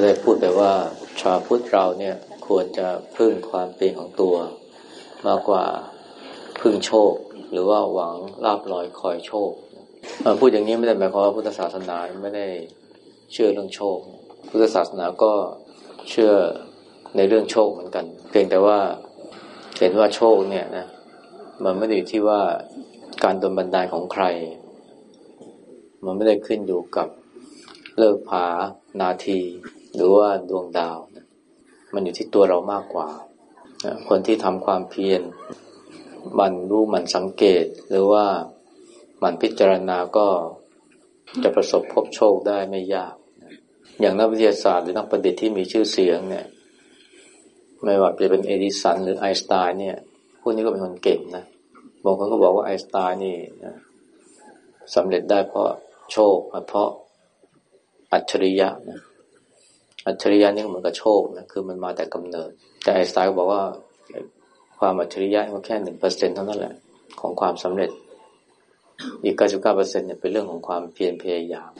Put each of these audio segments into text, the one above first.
ก็ได้พูดไปว่าชาวพุทธเราเนี่ยควรจะพึ่งความเพียรของตัว มากกว่าพึ่งโชค หรือว่าหวังลาบลอยคอยโชคพูดอย่างนี้ไม่ได้หมายความว่าพุทธศาสนาไม่ได้เชื่อเรื่องโชค พุทธศาสนาก็เชื่อในเรื่องโชคเหมือนกัน เพียงแต่ว่าเห็นว่าโชคเนี่ยนะมันไม่ได้อยู่ที่ว่าการโดนบันดาลของใคร มันไม่ได้ขึ้นอยู่กับเลิกผานาที หรือว่าดวงดาวนะมันอยู่ที่ตัวเรามากกว่านะคนที่ทำความเพียรมันรู้มันสังเกต หรือว่ามันพิจารณาก็จะประสบพบโชคได้ไม่ยาก อย่างนักวิทยาศาสตร์หรือนักประดิษฐ์ที่มีชื่อเสียงเนี่ย ไม่ว่าจะเป็นเอดิสันหรือไอน์สไตน์เนี่ยพวกนี้ก็เป็นคนเก่งนะบางคนก็บอกว่าไอน์สไตน์นี่นะสำเร็จได้เพราะโชค เพราะอัจฉริยะนะ อัจฉริยะนี่เหมือนกับโชคนะคือมันมาแต่กำเนิด แต่ไอสไตน์บอกว่าความอัจฉริยะมันแค่หนึ่งเปอร์เซ็นเท่านั้นแหละ ของความสำเร็จ อีกเก้าสิบเก้าเปอร์เซ็นเนี่ยเป็นเรื่องของความเพียรพยายาม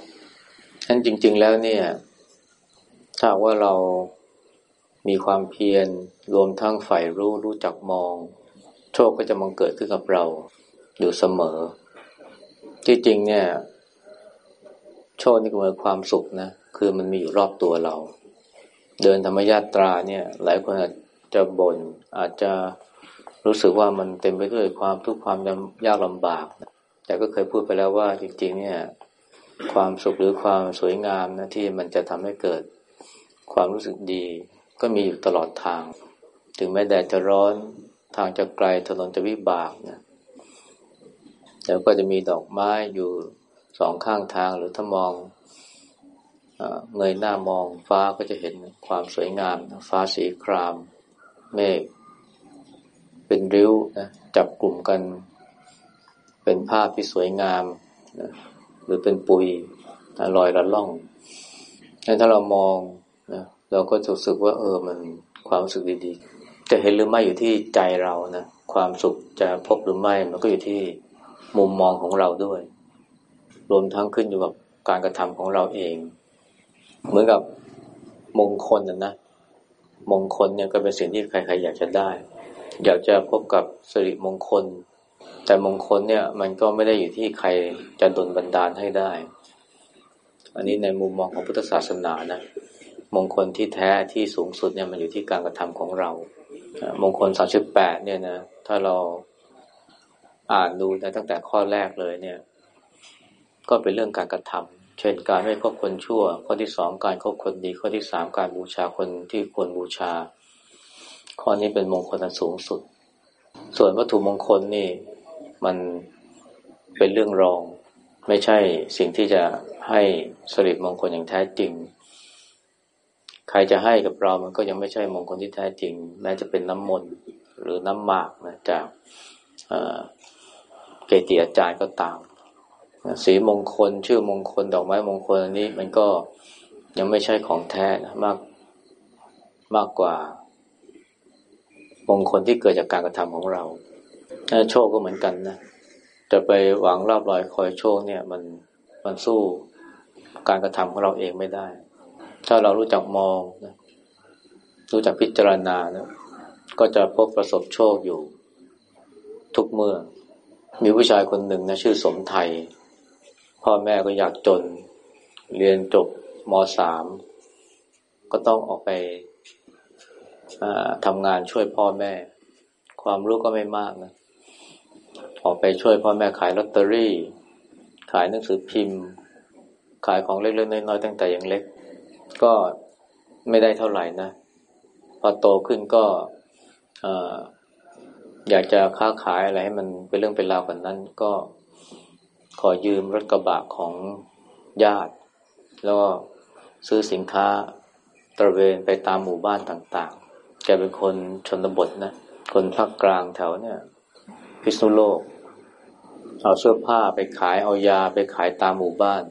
ฉะนั้นจริง ๆ แล้วเนี่ย ถ้าว่าเรามีความเพียรรวมทั้งฝ่ายรู้รู้จักมอง โชคก็จะมังเกิดขึ้นกับเราอยู่เสมอ ที่จริงเนี่ย โชคนี่ก็เหมือนความสุขนะ คือมันมีอยู่รอบตัวเรา เดินธรรมญาตราเนี่ย หลายคนอาจจะบน่นอาจจะรู้สึกว่ามันเต็มไปด้วยความทุกข์ความยากลำบาก แต่ก็เคยพูดไปแล้วว่าจริง ๆ เนี่ย ความสุขหรือความสวยงามนะที่มันจะทำให้เกิดความรู้สึกดี ก็มีอยู่ตลอดทาง ถึงแม้แดดจะร้อนทางจะไกลถนนจะวิบากนะแล้วก็จะมีดอกไม้อยู่สองข้างทางหรือถ้ามอง เงยหน้ามองฟ้าก็จะเห็นความสวยงามฟ้าสีคราม เมฆเป็นริ้วนะจับกลุ่มกัน เป็นภาพที่สวยงามนะหรือเป็นปุยลอยระล่องถ้าเรามองนะเราก็จะรู้สึกว่า เออมันความรู้สึกดีๆ จะเห็นหรือไม่อยู่ที่ใจเรานะความสุขจะพบหรือไม่มันก็อยู่ที่มุมมองของเราด้วย รวมทั้งขึ้นอยู่กับการกระทำของเราเอง เหมือนกับมงคลนะนะมงคลเนี่ยก็เป็นสิ่งที่ใครๆอยากจะได้ อยากจะพบกับสิริมงคล แต่มงคลเนี่ยมันก็ไม่ได้อยู่ที่ใครจะดลบันดาลให้ได้ อันนี้ในมุมมองของพุทธศาสนานะมงคลที่แท้ที่สูงสุดเนี่ยมันอยู่ที่การกระทำของเรา มงคลสามสิบแปดเนี่ยนะถ้าเราอ่านดูนะตั้งแต่ข้อแรกเลยเนี่ย ก็เป็นเรื่องการกระทำ เช่นการไม่คบคนชั่ว ข้อที่สองการคบคนดี ข้อที่สามการบูชาคนที่ควรบูชา ข้อนี้เป็นมงคลอันสูงสุด ส่วนวัตถุมงคลนี่มันเป็นเรื่องรอง ไม่ใช่สิ่งที่จะให้สริมงคลอย่างแท้จริง ใครจะให้กับเรามันก็ยังไม่ใช่มงคลที่แท้จริง แม้จะเป็นน้ำมนต์หรือน้ำหมากนะจากเกจิอาจารย์ก็ตาม สีมงคล ชื่อมงคล ดอกไม้มงคลอันนี้ มันก็ยังไม่ใช่ของแท้นะมากมากกว่า มงคลที่เกิดจากการกระทำของเราโชคก็เหมือนกันนะจะไปหวังราบลอยคอยโชคเนี่ย มันมันสู้การกระทำของเราเองไม่ได้ ถ้าเรารู้จักมองนะรู้จักพิจารณานะก็จะพบประสบโชคอยู่ ทุกเมื่อ มีผู้ชายคนหนึ่งนะชื่อสมไทย พ่อแม่ก็อยากจน เรียนจบมสามก็ต้องออกไปทำงานช่วยพ่อแม่ ความรู้ก็ไม่มากนะ ออกไปช่วยพ่อแม่ขายลอตเตอรี่ ขายหนังสือพิมพ์ ขายของเล็กๆน้อยๆตั้งแต่ยังเล็ก ก็ไม่ได้เท่าไหร่นะ พอโตขึ้นก็อยากจะค้าขายอะไรให้มันเป็นเรื่องเป็นราวกว่านั้นก็ ขอยืมรถกระบะของญาติ แล้วก็ซื้อสินค้าตระเวนไปตามหมู่บ้านต่างๆ แกเป็นคนชนบทนะ คนภาคกลางแถวเนี่ย พิษณุโลก เอาเสื้อผ้าไปขาย เอายาไปขายตามหมู่บ้าน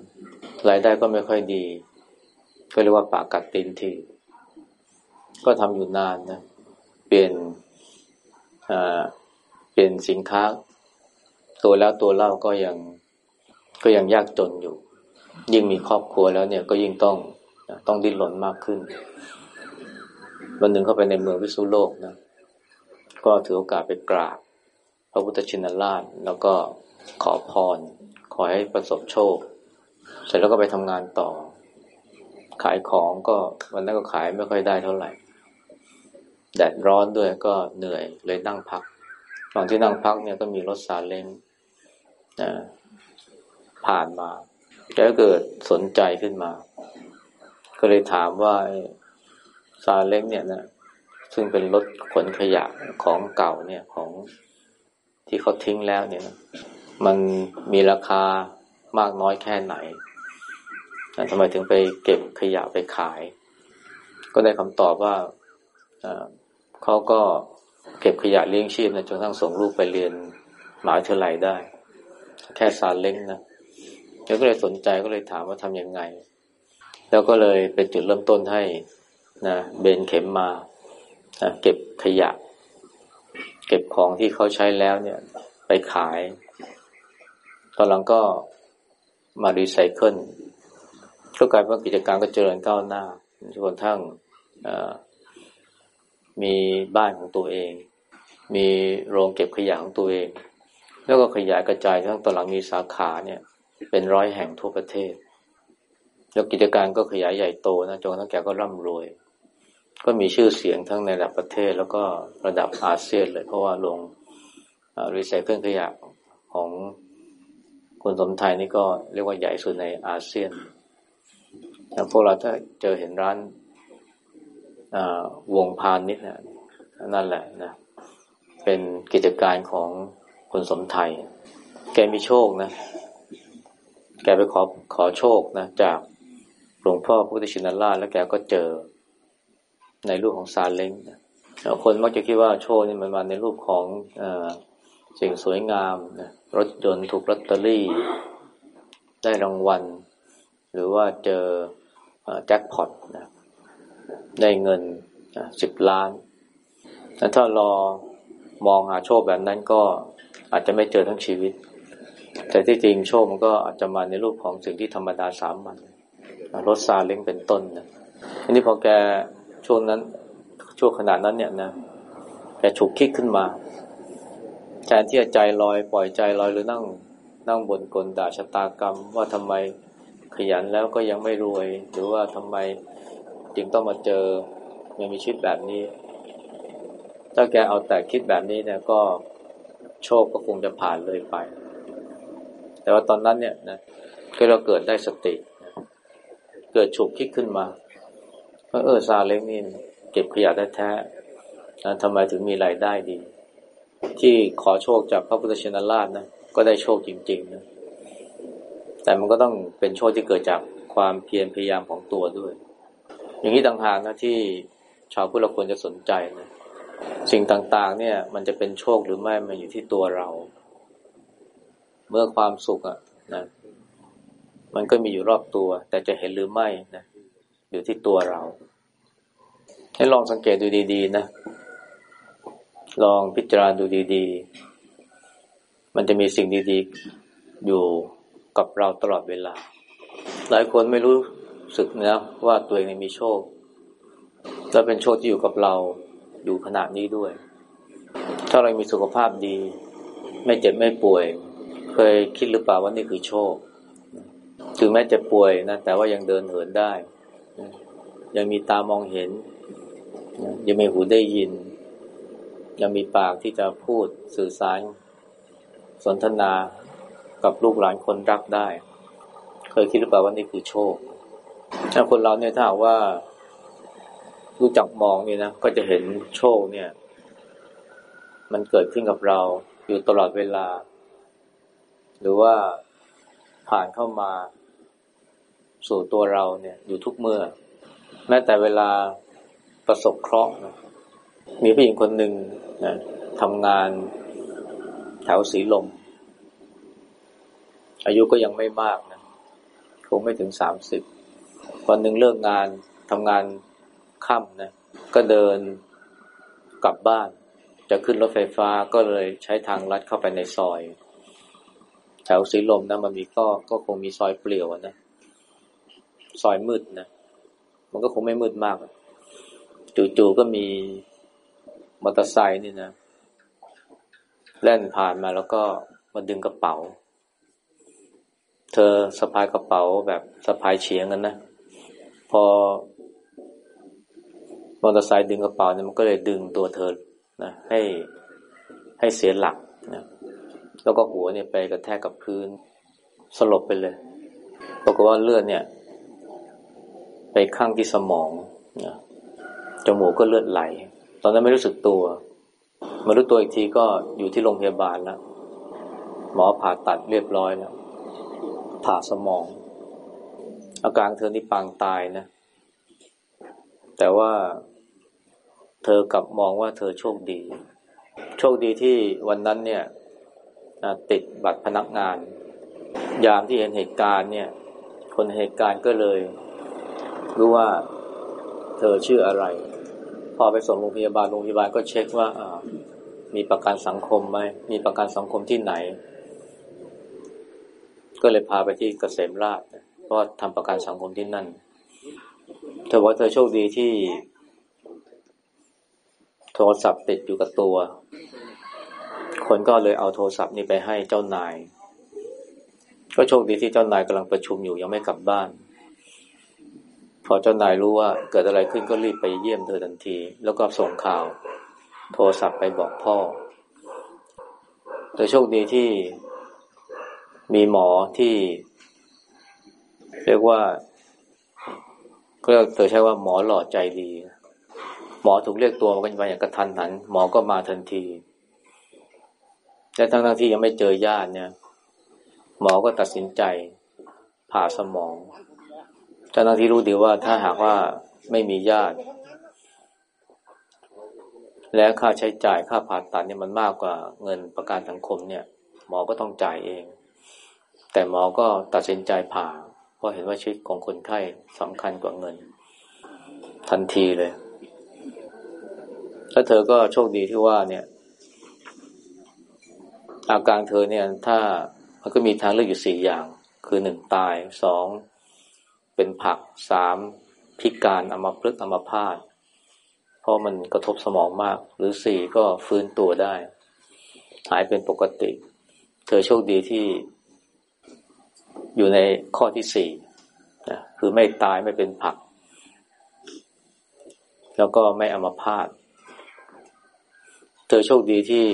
รายได้ก็ไม่ค่อยดี ก็เรียกว่าปากกัดตินทีก็ทำอยู่นานนะ เปลี่ยนเป็นสินค้า ตัวแล้วตัวเล่าก็ยัง ก็ยังยากจนอยู่ ยิ่งมีครอบครัวแล้วเนี่ยก็ยิ่งต้องต้องดิ้นรนมากขึ้น วันหนึ่งเข้าไปในเมืองวิสุโลกนะ ก็ถือโอกาสไปกราบ พระพุทธชินราช แล้วก็ขอพร ขอให้ประสบโชค เสร็จแล้วก็ไปทำงานต่อ ขายของก็วันนั้นก็ขายไม่ค่อยได้เท่าไหร่ แดดร้อนด้วยก็เหนื่อยเลยนั่งพักตอนที่นั่งพักเนี่ยก็มีรถซาเล้งนะ ผ่านมา แกก็เกิดสนใจขึ้นมา ก็เลยถามว่าซาเล้งเนี่ยนะซึ่งเป็นรถขนขยะของเก่าเนี่ยของที่เขาทิ้งแล้วเนี่ยนะมันมีราคามากน้อยแค่ไหนทำไมถึงไปเก็บขยะไปขาย ก็ได้คำตอบว่าเขาก็เก็บขยะเลี้ยงชีพนะจนทั้งส่งลูกไปเรียนหมหาวิทยาลัยได้ แค่ซาเล้งนะ แล้วก็เลยสนใจก็เลยถามว่าทำยังไง แล้วก็เลยเป็นจุดเริ่มต้นให้นะเบนเข็มมานะเก็บขยะ เก็บของที่เขาใช้แล้วเนี่ย ไปขาย ตอนหลังก็มารีไซเคิลก็กลายเป็นกิจการก็เจริญก้าวหน้าจนกระทั่งมีบ้านของตัวเอง มีโรงเก็บขยะของตัวเอง แล้วก็ขยายกระจายทั้งตอนหลังมีสาขาเนี่ย เป็นร้อยแห่งทั่วประเทศ แล้วกิจการก็ขยายใหญ่โตนะจนทั้งแกก็ร่ำรวย ก็มีชื่อเสียงทั้งในระดับประเทศแล้วก็ระดับอาเซียนเลยเพราะว่าลงรีไซเคิลขยะของคนสมไทยนี่ก็เรียกว่าใหญ่สุดในอาเซียนพวกเราถ้าเจอเห็นร้านวงพานนิดนะนั่นแหละนะเป็นกิจการของคนสมไทย แกมีโชคนะ แกไปขอขอโชคนะจากหลวงพ่อพุทธชินราชแล้วแกก็เจอในรูปของซาเล้งนะคนมักจะคิดว่าโชคนี่มันมาในรูปของอสิ่งสวยงามนะรถยนต์ถูกลอตเตอรี่ ได้รางวัล หรือว่าเจอแจ็คพอตนะได้เงินสิบล้านถ้ารอมองหาโชคแบบนั้นก็อาจจะไม่เจอทั้งชีวิต แต่ที่จริงโชคมันก็อาจจะมาในรูปของสิ่งที่ธรรมดาสามัญรถซาเล้งเป็นต้นนะทีนี้พอแกช่วงนั้นช่วงขนาดนั้นเนี่ยนะแกฉุกคิดขึ้นมาแทนที่จะใจลอยปล่อยใจลอยหรือนั่ง นั่งบนกลด่าชะตากรรม ว่าทำไมขยันแล้วก็ยังไม่รวย หรือว่าทำไมจึงต้องมาเจอยังมีชีวิตแบบนี้ ถ้าแกเอาแต่คิดแบบนี้เนี่ยก็โชคก็คงจะผ่านเลยไป แต่ว่าตอนนั้นเนี่ยนะก็เราเกิดได้สติเกิดฉุกคิดขึ้นมาว่าเออซาเล้งนี่เก็บขยะได้แท้ทำไมถึงมีรายได้ดี ที่ขอโชคจากพระพุทธชินราชนะก็ได้โชคจริงๆนะแต่มันก็ต้องเป็นโชคที่เกิดจากความเพียรพยายามของตัวด้วย อย่างนี้ต่างหากนะที่ชาวพุทธเราควรจะสนใจนะสิ่งต่างๆ เนี่ย มันจะเป็นโชคหรือไม่มันอยู่ที่ตัวเรา เมื่อความสุขอะนะมันก็มีอยู่รอบตัว แต่จะเห็นหรือไม่นะอยู่ที่ตัวเรา ให้ลองสังเกตดูดีๆนะลองพิจารณาดูดีๆ มันจะมีสิ่งดีๆ อยู่กับเราตลอดเวลา หลายคนไม่รู้สึกนะว่าตัวเองมีโชค และเป็นโชคที่อยู่กับเราอยู่ขณะนี้ด้วย ถ้าเรามีสุขภาพดี ไม่เจ็บไม่ป่วย เคยคิดหรือเปล่าว่านี่คือโชค ถึงแม้จะป่วยนะ แต่ว่ายังเดินเหินได้ ยังมีตามองเห็น ยังมีหูได้ยิน ยังมีปากที่จะพูดสื่อสาร สนทนากับลูกหลานคนรักได้ เคยคิดหรือเปล่าว่านี่คือโชค ถ้าคนเราเนี่ยถ้าว่า รู้จักมองเนี่ยนะ ก็จะเห็นโชคเนี่ย มันเกิดขึ้นกับเราอยู่ตลอดเวลา หรือว่าผ่านเข้ามาสู่ตัวเราเนี่ย อยู่ทุกเมื่อ แม้แต่เวลาประสบเคราะห์นะมีผู้หญิงคนหนึ่งนะทำงานแถวสีลม อายุก็ยังไม่มากนะคงไม่ถึงสามสิบวันหนึ่งเลิกงานทำงานค่ำนะก็เดินกลับบ้าน จะขึ้นรถไฟฟ้าก็เลยใช้ทางลัดเข้าไปในซอย ถวสีลมนะมันมีก็ก็คงมีซอยเปลี่ยวนะซอยมืดนะมันก็คงไม่มืดมากจู่ๆก็มีมอเตอร์ไซค์นี่นะแล่นผ่านมาแล้วก็มาดึงกระเป๋า เธอสะพายกระเป๋าแบบสะพายเฉียงกันนะพอมอเตอร์ไซค์ดึงกระเป๋าเนี่ยมันก็เลยดึงตัวเธอนะให้ให้เสียหลักนะ แล้วก็หัวเนี่ยไปกระแทกกับพื้น สลบไปเลยปรากฏว่าเลือดเนี่ย ไปข้างที่สมองนะจมูกก็เลือดไหล ตอนนั้นไม่รู้สึกตัว มารู้ตัวอีกทีก็อยู่ที่โรงพยาบาลแล้วหมอผ่าตัดเรียบร้อยแล้วผ่าสมอง อาการเธอนี่ปางตายนะ แต่ว่าเธอกลับมองว่าเธอโชคดี โชคดีที่วันนั้นเนี่ย ติดบัตรพนักงาน ยามที่เห็นเหตุการณ์เนี่ย คนเหตุการณ์ก็เลยรู้ว่าเธอชื่ออะไร พอไปส่งโรงพยาบาลโรงพยาบาลก็เช็คว่ามีประกันสังคมไหมมีประกันสังคมที่ไหน ก็เลยพาไปที่เกษมราชเพราะทำประกันสังคมที่นั่นเธอว่าเธอโชคดีที่โทรศัพท์ติดอยู่กับตัว คนก็เลยเอาโทรศัพท์นี้ไปให้เจ้านาย ก็โชคดีที่เจ้านายกำลังประชุมอยู่ยังไม่กลับบ้าน พอเจ้านายรู้ว่าเกิดอะไรขึ้นก็รีบไปเยี่ยมเธอทันที แล้วก็ส่งข่าว โทรศัพท์ไปบอกพ่อเธอโชคดีที่มีหมอที่ เรียกว่าก็เธอใช้ว่าหมอหล่อใจดี หมอถูกเรียกตัวมากันไปอย่างกระทันหัน หมอก็มาทันที และทั้งทั้งที่ยังไม่เจอญาติเนี่ย หมอก็ตัดสินใจ ผ่าสมองทั้งทั้งที่รู้ดีว่าถ้าหากว่าไม่มีญาติ และค่าใช้จ่ายค่าผ่าตัดเนี่ยมันมากกว่าเงินประกันสังคมเนี่ย หมอก็ต้องจ่ายเอง แต่หมอก็ตัดสินใจผ่า เพราะเห็นว่าชีวิตของคนไข้สำคัญกว่าเงิน ทันทีเลย แล้วเธอก็โชคดีที่ว่าเนี่ย อาการเธอเนี่ย ถ้ามันก็มีทางเลือกอยู่สี่อย่าง คือหนึ่งตายสองเป็นผักสามพิการอัมาพลึกอัมาพาตเพราะมันกระทบสมองมาก หรือสี่ก็ฟื้นตัวได้ หายเป็นปกติ เธอโชคดีที่อยู่ในข้อที่สี่นะคือไม่ตายไม่เป็นผัก แล้วก็ไม่อัมาพาตเธอโชคดีที่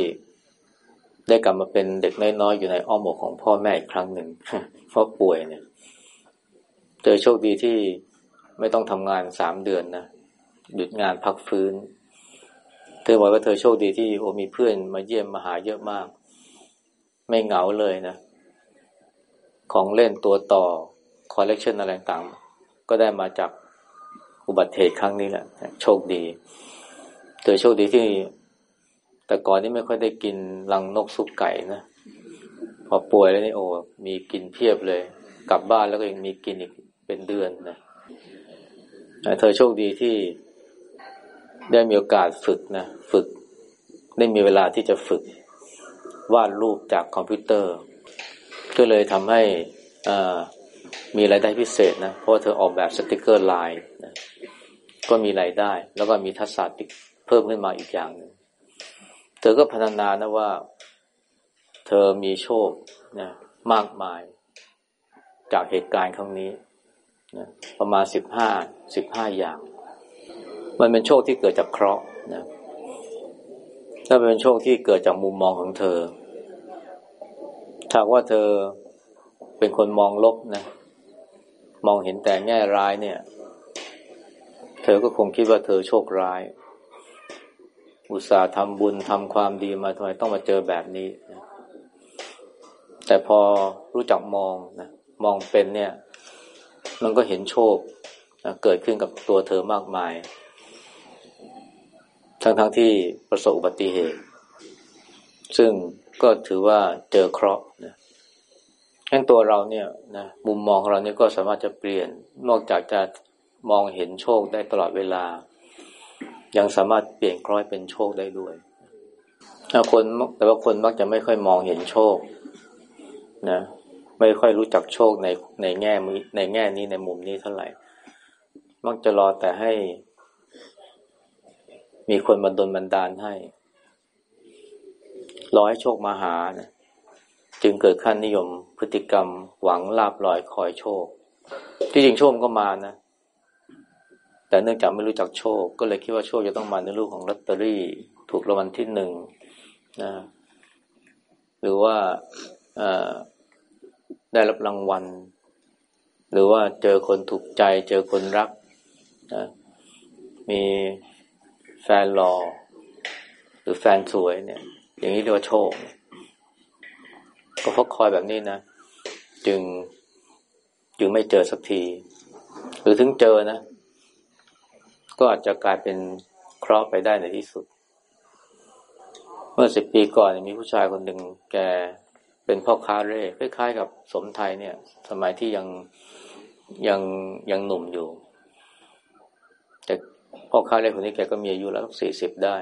ได้กลับมาเป็นเด็กน้อยๆอยู่ในอ้อมอกของพ่อแม่อีกครั้งหนึ่งเพราะป่วยเนี่ยเธอโชคดีที่ไม่ต้องทำงานสามเดือนนะหยุดงานพักฟื้น เธอบอกว่าเธอโชคดีที่โอ้มีเพื่อนมาเยี่ยมมาหาเยอะมาก ไม่เหงาเลยนะ ของเล่นตัวต่อคอลเลกชันอะไรต่างก็ได้มาจากอุบัติเหตุครั้งนี้แหละ โชคดี เธอโชคดีที่ แต่ก่อนนี่ไม่ค่อยได้กินรังนกซุปไก่นะ พอป่วยแล้วนี่โอ้มีกินเพียบเลย กลับบ้านแล้วก็ยังมีกินอีกเป็นเดือนนะเธอโชคดีที่ได้มีโอกาสฝึกนะฝึก ได้มีเวลาที่จะฝึก วาดรูปจากคอมพิวเตอร์ ก็เลยทำให้มีรายได้พิเศษนะ เพราะเธอออกแบบสติกเกอร์ลายนะก็มีรายได้ แล้วก็มีทักษะเพิ่มขึ้นมาอีกอย่างหนึ่ง ธอก็พัฒนานะว่า เธอมีโชคนะมากมาย จากเหตุการณ์ครั้งนี้นะประมาณสิบห้าสิบห้าอย่าง มันเป็นโชคที่เกิดจากเคราะห์นะถ้าเป็นโชคที่เกิดจากมุมมองของเธอถ้าว่าเธอเป็นคนมองลบนะ มองเห็นแต่แง่ร้ายเนี่ย เธอก็คงคิดว่าเธอโชคร้าย อุตส่าห์ทำบุญทำความดีมาทำไมต้องมาเจอแบบนี้นะแต่พอรู้จักมองนะมองเป็นเนี่ย มันก็เห็นโชคนะเกิดขึ้นกับตัวเธอมากมาย ทั้งๆทที่ประสบอุบัติเหตุ ซึ่งก็ถือว่าเจอเคราะห์นะงั้นตัวเราเนี่ยนะมุมมองของเราเนี่ยก็สามารถจะเปลี่ยนนอกจากจะมองเห็นโชคได้ตลอดเวลา ยังสามารถเปลี่ยนคล้อยเป็นโชคได้ด้วยคนแต่ว่าคนมักจะไม่ค่อยมองเห็นโชคนะไม่ค่อยรู้จักโชคในในแง่ในแง่นี้ในมุมนี้เท่าไหร่ มักจะรอแต่ให้ มีคนมาดลบันดาลให้ รอให้โชคมาหานะจึงเกิดขั้นนิยมพฤติกรรมหวังลาบลอยคอยโชค ที่จริงโชคก็มานะ แต่เนื่องจากไม่รู้จักโชค ก็เลยคิดว่าโชคจะต้องมาในรูปของลอตเตอรี่ ถูกรางวัลที่หนึ่งนะหรือว่าได้รับรางวัล หรือว่าเจอคนถูกใจ เจอคนรักนะมีแฟนหล่อหรือแฟนสวยเนี่ย อย่างนี้เรียกว่าโชค ก็พราะคอยแบบนี้นะ จึงจึงไม่เจอสักที หรือถึงเจอนะ ก็อาจจะกลายเป็นเคราะห์ไปได้ในที่สุด เมื่อสิบปีก่อนมีผู้ชายคนหนึ่งแกเป็นพ่อค้าเร่คล้ายๆกับสมไทยเนี่ย สมัยที่ยังยังยังหนุ่มอยู่ แต่พ่อค้าเร่คนนี้แกก็มีอายุแล้วสี่สิบได้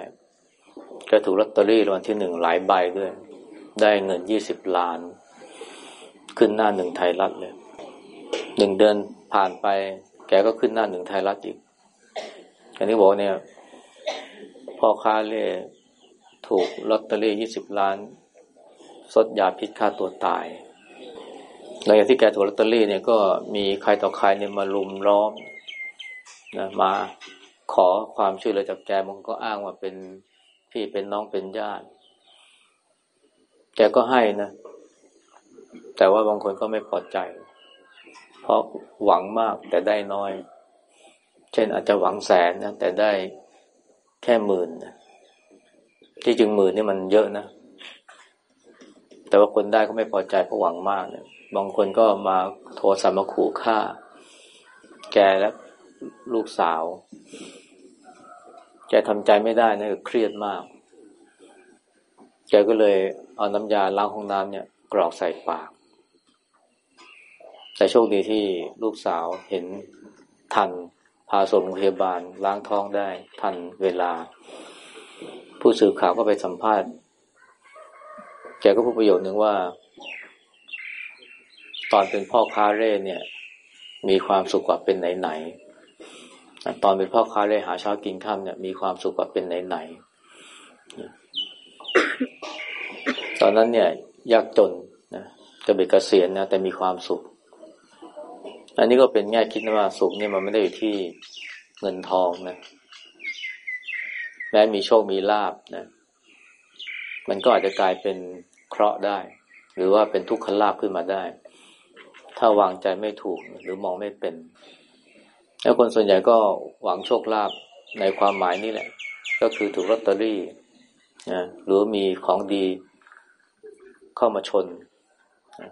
แกถูกลอตเตอรี่รางวัลที่หนึ่งหลายใบด้วย ได้เงินยี่สิบล้าน ขึ้นหน้าหนึ่งไทยรัฐเลยหนึ่งเดือนผ่านไป แกก็ขึ้นหน้าหนึ่งไทยรัฐอีก อันนี้บอกเนี่ย พ่อค้าเล่ถูกลอตเตอรี่ยี่สิบล้าน สดยาพิษฆ่าตัวตายหลังจากที่แกถูกลอตเตอรี่เนี่ยก็มีใครต่อใครเนี่ยมาลุมล้อมนะมาขอความช่วยเหลือจากแกมันก็อ้างว่าเป็นพี่เป็นน้องเป็นญาติแกก็ให้นะ แต่ว่าบางคนก็ไม่พอใจ เพราะหวังมากแต่ได้น้อย เช่นอาจจะหวังแสนนะแต่ได้แค่หมื่นนะที่จึงหมื่นนี่มันเยอะนะ แต่ว่าคนได้ก็ไม่พอใจเพราะหวังมากเนี่ยบางคนก็มาโทรศัพท์มาขู่ฆ่า แกและลูกสาว แกทำใจไม่ได้นะเครียดมาก แกก็เลยเอาน้ำยาล้างห้องน้ำเนี่ย กรอกใส่ปาก แต่โชคดีที่ลูกสาวเห็นทันาส่งโรงพยาบาลล้างท้องได้ทันเวลา ผู้สื่อข่าวก็ไปสัมภาษณ์ แกก็พูดประโยชน์หนึ่งว่า ตอนเป็นพ่อค้าเร่เนี่ย มีความสุขกว่าเป็นไหนๆตอนเป็นพ่อค้าเร่หาเช้ากินค่ำเนี่ยมีความสุขกว่าเป็นไหนๆตอนนั้นเนี่ย ยากจนนะจะเบ็เกษียณนะแต่มีความสุข อันนี้ก็เป็นแง่คิดนะว่าสุขเนี่ยมันไม่ได้อยู่ที่เงินทองนะ แม้มีโชคมีลาบนะ มันก็อาจจะกลายเป็นเคราะห์ได้ หรือว่าเป็นทุกขลาภขึ้นมาได้ ถ้าวางใจไม่ถูกหรือมองไม่เป็น แล้วคนส่วนใหญ่ก็หวังโชคลาภในความหมายนี้แหละ ก็คือถูกลอตเตอรี่นะหรือมีของดีเข้ามาชนนะ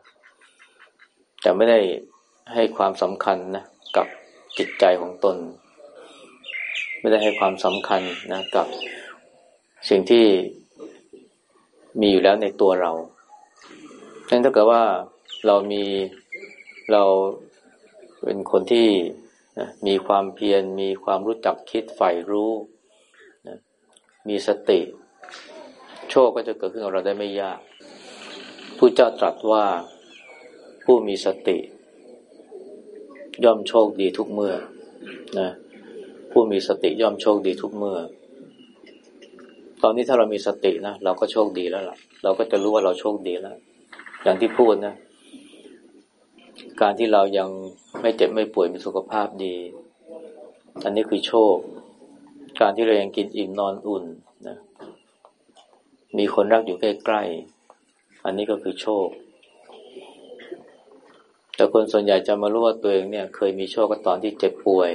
แต่ไม่ได้ ให้ความสำคัญนะกับจิตใจของตน ไม่ได้ให้ความสำคัญนะกับสิ่งที่มีอยู่แล้วในตัวเราดังนั้นถ้าเกิดว่าเรามีเราเป็นคนที่มีความเพียรมีความรู้จักคิดใฝ่รู้นะมีสติ โชคก็จะเกิดขึ้นกับเราได้ไม่ยากผู้เจ้าตรัสว่าผู้มีสติ ย่อมโชคดีทุกเมื่อนะผู้มีสติย่อมโชคดีทุกเมื่อ ตอนนี้ถ้าเรามีสตินะเราก็โชคดีแล้วล่ะ เราก็จะรู้ว่าเราโชคดีแล้ว อย่างที่พูดนะ การที่เรายังไม่เจ็บไม่ป่วยมีสุขภาพดี อันนี้คือโชค การที่เรายังกินอิ่มนอนอุ่นนะมีคนรักอยู่ใกล้ๆ อันนี้ก็คือโชค แต่คนส่วนใหญ่จะมารู้ว่าตัวเองเนี่ย เคยมีโชคก็ตอนที่เจ็บป่วย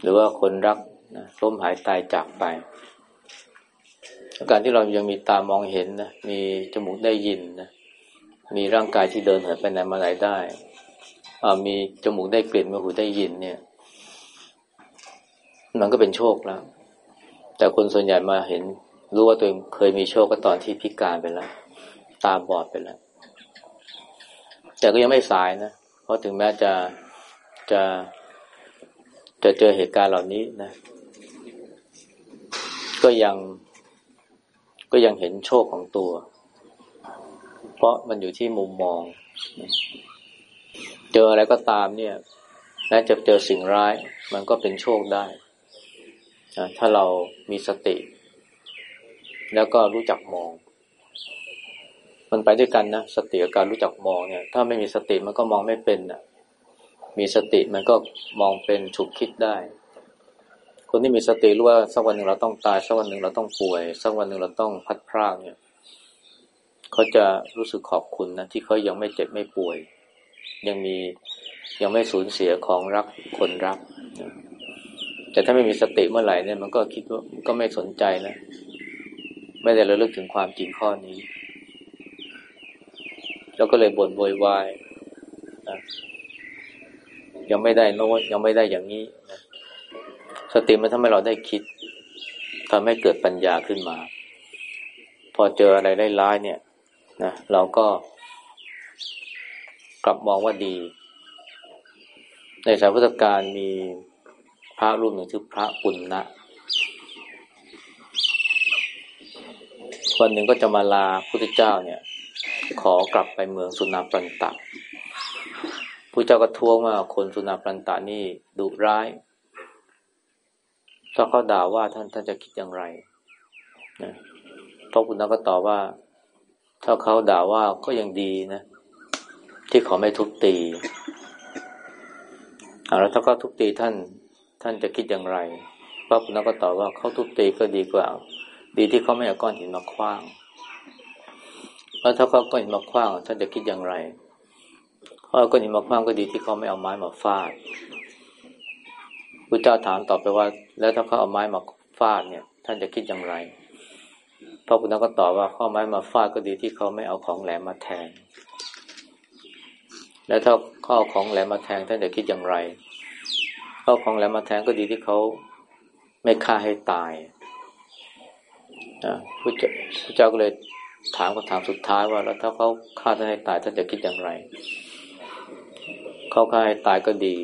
หรือว่าคนรักนะล้มหายตายจากไปการที่เรายังมีตามองเห็นนะมีจมูกได้ยินนะมีร่างกายที่เดินเหินไปไหนมาไหนได้มีจมูกได้กลิ่นมีหูได้ยินเนี่ยมันก็เป็นโชคแล้ว แต่คนส่วนใหญ่มาเห็นรู้ว่าตัวเองเคยมีโชคก็ตอนที่พิการไปแล้ว ตาบอดไปแล้ว แต่ก็ยังไม่สายนะ เพราะถึงแม้จะจะจะเจอเหตุการณ์เหล่านี้นะ ก็ยังก็ยังเห็นโชคของตัว เพราะมันอยู่ที่มุมมอง เจออะไรก็ตามเนี่ยแม้จะเจอสิ่งร้าย มันก็เป็นโชคได้นะถ้าเรามีสติ แล้วก็รู้จักมอง มันไปด้วยกันนะสติกับการรู้จักมองเนี่ย ถ้าไม่มีสติมันก็มองไม่เป็นนะมีสติมันก็มองเป็นฉุกคิดได้ คนที่มีสติรู้ว่าสักวันหนึ่งเราต้องตายสักวันหนึ่งเราต้องป่วยสักวันหนึ่งเราต้องพัดพรากเนี่ยเขาจะรู้สึกขอบคุณนะที่เขายังไม่เจ็บไม่ป่วย ยังมียังไม่สูญเสียของรักคนรักนะแต่ถ้าไม่มีสติเมื่อไหร่เนี่ย มันก็คิดว่าก็ไม่สนใจนะไม่ได้ระลึกถึงความจริงข้อนี้ แล้วก็เลยบ่นโวยวายนะยังไม่ได้โน้ตยังไม่ได้อย่างนี้นะสติมันทำให้เราได้คิดทำให้เกิดปัญญาขึ้นมา พอเจออะไรได้ร้ายเนี่ยนะเราก็กลับมองว่าดี ในสายพุทธการมีพระรูปหนึ่งชื่อพระปุณณนะวันหนึ่งก็จะมาลาพุทธเจ้าเนี่ย ขอกลับไปเมืองสุนาปันตะพระเจ้าก็ท้วงว่าคนสุนาปันตะนี่ดุร้าย ถ้าเขาด่าว่าท่านท่านจะคิดอย่างไรนะพระพุทธก็ตอบว่า ถ้าเขาด่าว่าก็ยังดีนะ ที่เขาไม่ทุบตีแล้วถ้าเขาทุบตีท่าน ท่านจะคิดอย่างไรพระพุทธก็ตอบว่าเขาทุบตีก็ดีกว่า ดีที่เขาไม่เอาก้อนหินมาคว้าง แล้วถ้าเขาก้อนหินมาคว้างท่านจะคิดอย่างไรเขาเอาก้อนหินมาคว้างก็ดีที่เขาไม่เอาไม้มาฟาดพระเจ้าถามตอบไปว่า แล้วถ้าเขาเอาไม้มาฟาดเนี่ย ท่านจะคิดอย่างไรพระพุทธก็ตอบว่าเขาเอไม้มาฟาดก็ดีที่เขาไม่เอาของแหลมมาแทง แล้วถ้าเขาเอาของแหลมมาแทงท่านจะคิดอย่างไรเขาของแหลมมาแทงก็ดีที่เขาไม่ฆ่าให้ตายนะพระเจ้าก็เลย ถามคำถามสุดท้ายว่าแล้วถ้าเขาฆ่าท่านให้ตายท่านจะคิดอย่างไร เขาฆ่าให้ตายก็ดี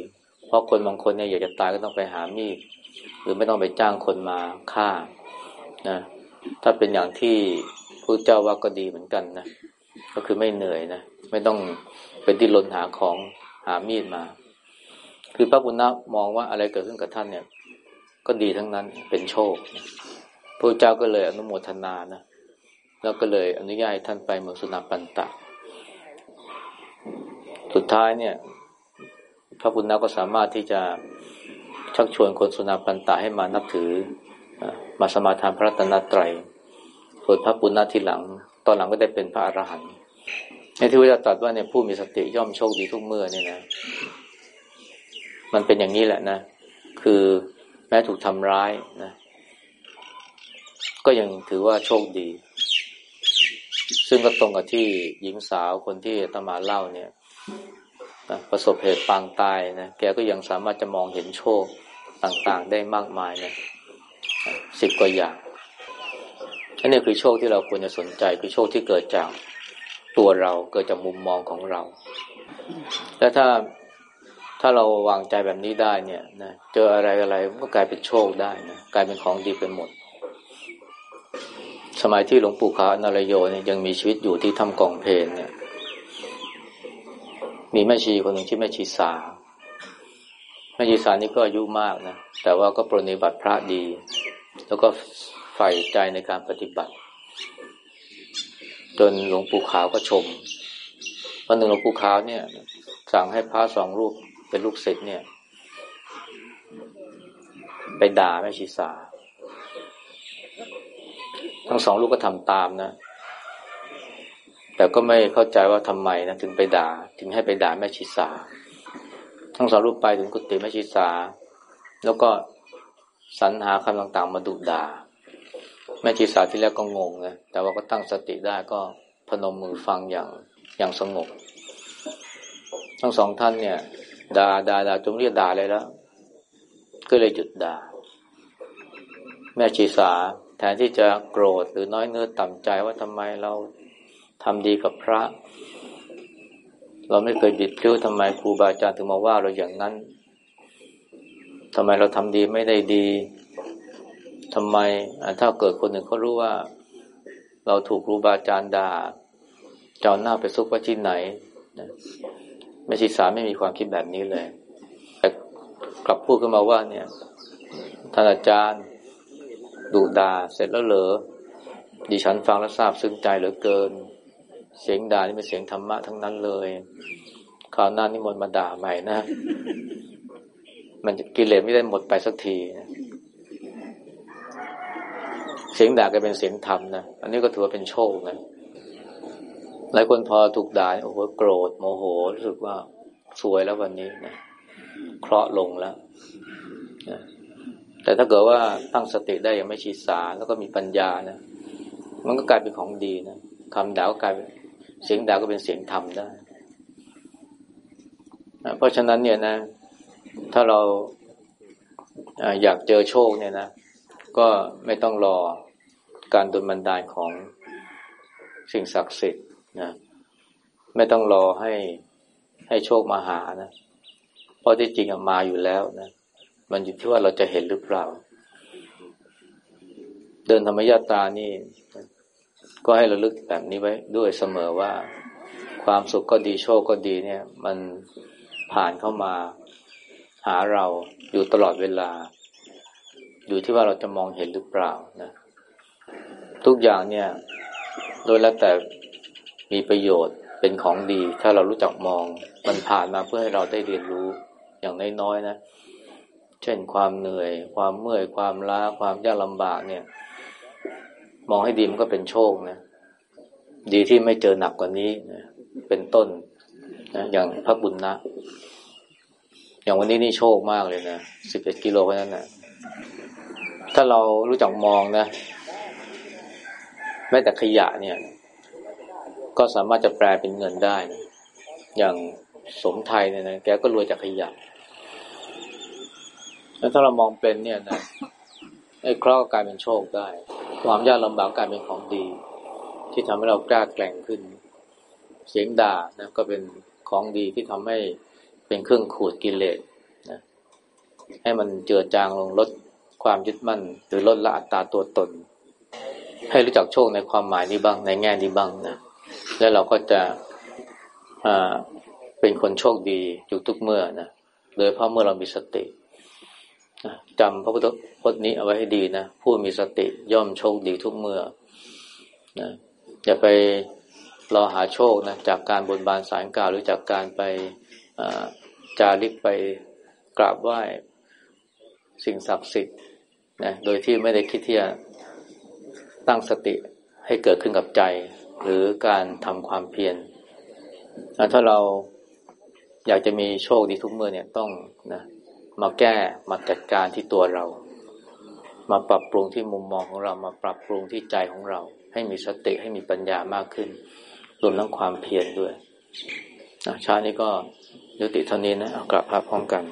เพราะคนบางคนเนี่ยอยากจะตายก็ต้องไปหามีดหรือไม่ต้องไปจ้างคนมาฆ่านะถ้าเป็นอย่างที่พระเจ้าว่าก็ดีเหมือนกันนะก็คือไม่เหนื่อยนะไม่ต้องเป็นที่ลนหาของหามีดมา คือพระบุญนะมองว่าอะไรเกิดขึ้นกับท่านเนี่ย ก็ดีทั้งนั้นเป็นโชคพระเจ้าก็เลยอนุโมทนานะ แล้วก็เลยอนุญาตท่านไปเมืองสุนาปันตะ สุดท้ายเนี่ย พระบุญนาก็สามารถที่จะชักชวนคนสุนาปันตะให้มานับถือมาสมาทานพระรัตนตรัยส่วนพระปุณณะที่หลัง ตอนหลังก็ได้เป็นพระอรหันต์ในที่พระตรัสว่าเนี่ยผู้มีสติย่อมโชคดีทุกเมื่อเนี่ยนะ มันเป็นอย่างนี้แหละนะ คือแม้ถูกทำร้ายนะ ก็ยังถือว่าโชคดี ซึ่งก็ตรงกับที่หญิงสาวคนที่ตมาเล่าเนี่ยประสบเหตุปางตายนะแกก็ยังสามารถจะมองเห็นโชคต่างๆได้มากมายนะสิบกว่าอย่างอันนี้คือโชคที่เราควรจะสนใจคือโชคที่เกิดจากตัวเราเกิดจากมุมมองของเรา แล้วถ้าถ้าเราวางใจแบบนี้ได้เนี่ยนะเจออะไรอะไรก็กลายเป็นโชคได้นะกลายเป็นของดีไปหมด สมัยที่หลวงปู่ขานาลโยเนี่ยยังมีชีวิตอยู่ที่ทำกองเพลนเนี่ย มีแม่ชีคนหนึ่งชื่อแม่ชีสาแม่ชีสานี่ก็อายุมากนะแต่ว่าก็ปรนิบัติพระดี แล้วก็ใฝ่ใจในการปฏิบัติ จนหลวงปู่ขาวก็ชมวันหนึ่งหลวงปู่ขาวเนี่ย สั่งให้พระสองรูปเป็นลูกศิษย์เนี่ย ไปด่าแม่ชีสา ทั้งสองลูกก็ทำตามนะ แต่ก็ไม่เข้าใจว่าทำไมนะถึงไปด่า ถึงให้ไปด่าแม่ชิสา ทั้งสองรูปไปถึงกุฏิแม่ชิสา แล้วก็สรรหาคำต่างๆ มาดุด่า แม่ชิสาที่แรกก็งงนะแต่ว่าก็ตั้งสติได้ก็พนมมือฟังอย่างอย่างสงบ ทั้งสองท่านเนี่ยด่าด่าด่าจงเรียกด่าเลยแล้ว ก็เลยหยุดด่า แม่ชีสา ทนที่จะโกรธหรือน้อยเนื้อต่ำใจว่าทำไมเราทำดีกับพระ เราไม่เคยบิดพลิ้วทำไมครูบาอาจารย์ถึงมาว่าเราอย่างนั้นทำไมเราทำดีไม่ได้ดีทำไมถ้าเกิดคนหนึ่งเขารู้ว่า เราถูกครูบาอาจารย์ด่าเจ้าหน้าไปซุกว่าที่ไหนไม่ชีสาไม่มีความคิดแบบนี้เลยแกลับพูดขึ้นมาว่าเนี่ยท่านอาจารย์ ดุด่าเสร็จแล้วเหรอดิฉันฟังแล้วทราบซึ้งใจเหลือเกิน เสียงด่านี่เป็นเสียงธรรมะทั้งนั้นเลยคราวหน้านี่มนมาด่าใหม่นะ มันกิเลสไม่ได้หมดไปสักทีนะเสียงด่าก็เป็นเสียงธรรมนะอันนี้ก็ถือว่าเป็นโชคนะหลายคนพอถูกด่าโอ้โหโกรธโมโหรู้สึกว่าสวยแล้ววันนี้นะเคราะห์ลงแล้วนะ แต่ถ้าเกิดว่าตั้งสติได้ยังไม่ชีสาแล้วก็มีปัญญานะ มันก็กลายเป็นของดีนะคำด่าก็กลายเป็นเสียงด่าก็เป็นเสียงธรรมได้นะเพราะฉะนั้นเนี่ยนะ ถ้าเราอยากเจอโชคเนี่ยนะ ก็ไม่ต้องรอการดลบันดาลของสิ่งศักดิ์สิทธิ์นะไม่ต้องรอให้ให้โชคมาหานะ เพราะที่จริงมาอยู่แล้วนะ มันอยู่ที่ว่าเราจะเห็นหรือเปล่า เดินธรรมยาตานี่ ก็ให้ระลึกแบบนี้ไว้ด้วยเสมอว่า ความสุขก็ดีโชคก็ดีเนี่ย มันผ่านเข้ามาหาเราอยู่ตลอดเวลา อยู่ที่ว่าเราจะมองเห็นหรือเปล่านะ ทุกอย่างเนี่ย โดยแล้วแต่มีประโยชน์เป็นของดี ถ้าเรารู้จักมอง มันผ่านมาเพื่อให้เราได้เรียนรู้อย่างน้อยๆนะ เช่นความเหนื่อย ความเมื่อยความล้าความยากลำบากเนี่ย มองให้ดีมันก็เป็นโชคนะดีที่ไม่เจอหนักกว่านี้นะเป็นต้นนะอย่างพระบุญนะอย่างวันนี้นี่โชคมากเลยนะสิบเอ็ดกิโลเพราะนั้นนะถ้าเรารู้จักมองนะแม้แต่ขยะเนี่ย ก็สามารถจะแปลเป็นเงินได้นะอย่างสมไทยเนี่ยนะแกก็รวยจากขยะ แล้วถ้าเรามองเป็นเนี่ยนะไอ้เคราะห์กลายเป็นโชคได้ ความยากลำบากกลายเป็นของดี ที่ทำให้เรากล้าแกร่งขึ้น เสียงด่านะก็เป็นของดีที่ทำให้เป็นเครื่องขูดกิเลสนะให้มันเจือจางลงลดความยึดมั่น หรือลดละอัตราตัวตน ให้รู้จักโชคในความหมายนี้บ้างในแง่นี้บ้างนะแล้วเราก็จะอ่าเป็นคนโชคดีอยู่ทุกเมื่อนะโดยเพราะเมื่อเรามีสติ จำพระพุทธพจน์นี้เอาไว้ให้ดีนะ ผู้มีสติย่อมโชคดีทุกเมื่อนะอย่าไปรอหาโชคนะจากการบนบานสารกล่าวหรือจากการไปจาริกไปกราบไหว้สิ่งศักดิ์สิทธิ์นะโดยที่ไม่ได้คิดที่จะตั้งสติให้เกิดขึ้นกับใจ หรือการทำความเพียรถ้าเราอยากจะมีโชคดีทุกเมื่อเนี่ยต้องนะ มาแก้มาจัดการที่ตัวเรา มาปรับปรุงที่มุมมองของเรามาปรับปรุงที่ใจของเรา ให้มีสติให้มีปัญญามากขึ้นรวมทั้งความเพียรด้วยชาตินี้ก็ยุติเท่านี้นะเอากลับพระพร้อมกัน